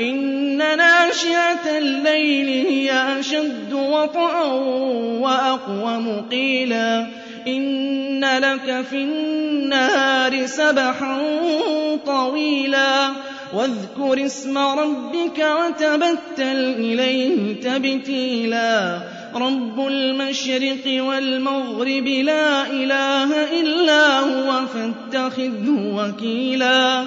إن ناشئة الليل هي أشد وطئا وأقوم قيلا إن لك في النهار سبحا طويلا واذكر اسم ربك وتبتل إليه تبتيلا رب المشرق والمغرب لا إله إلا هو فاتخذه وكيلا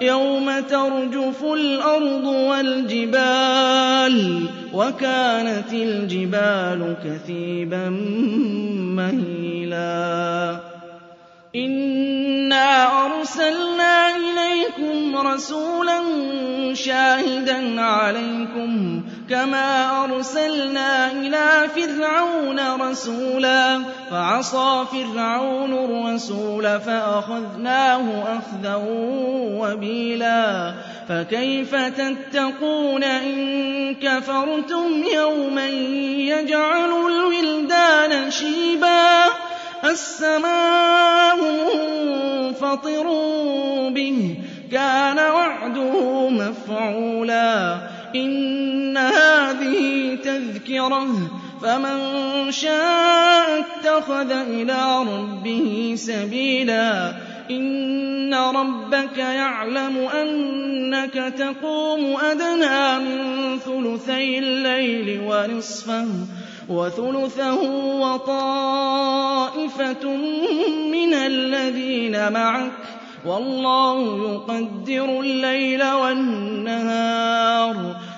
يَوْمَ تَرْجُفُ الْأَرْضُ وَالْجِبَالُ وَكَانَتِ الْجِبَالُ كَثِيبًا مَّهِيلًا. إِنَّا أَرْسَلْنَا إِلَيْكُمْ رَسُولًا شَاهِدًا عَلَيْكُمْ كَمَا أَرْسَلْنَا إِلَىٰ فِرْعَوْنَ رَسُولًا فَعَصَىٰ فِرْعَوْنُ الرَّسُولَ فَأَخَذْنَاهُ أَخْذًا وَبِيلًا فَكَيْفَ تَتَّقُونَ إِن كَفَرْتُمْ يَوْمًا يَجْعَلُ الْوِلْدَانَ شِيبًا السَّمَاءُ مُنفَطِرٌ بِهِ كَانَ وَعْدُهُ مَفْعُولًا إِنَّ هَٰذِهِ تَذْكِرَةٌ فَمَن شَاءَ اتَّخَذَ إِلَىٰ رَبِّهِ سَبِيلًا. إِنَّ رَبَّكَ يَعْلَمُ أَنَّكَ تَقُومُ أَدْنَىٰ مِن ثُلُثَيِ اللَّيْلِ وَنِصْفَهُ وَثُلُثَهُ وَطَائِفَةٌ مِّنَ الَّذِينَ مَعَكَ ۚ. وَاللَّهُ يُقَدِّرُ اللَّيْلَ وَالنَّهَارَ.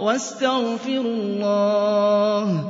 وَاسْتَغْفِرُوا اللَّهَ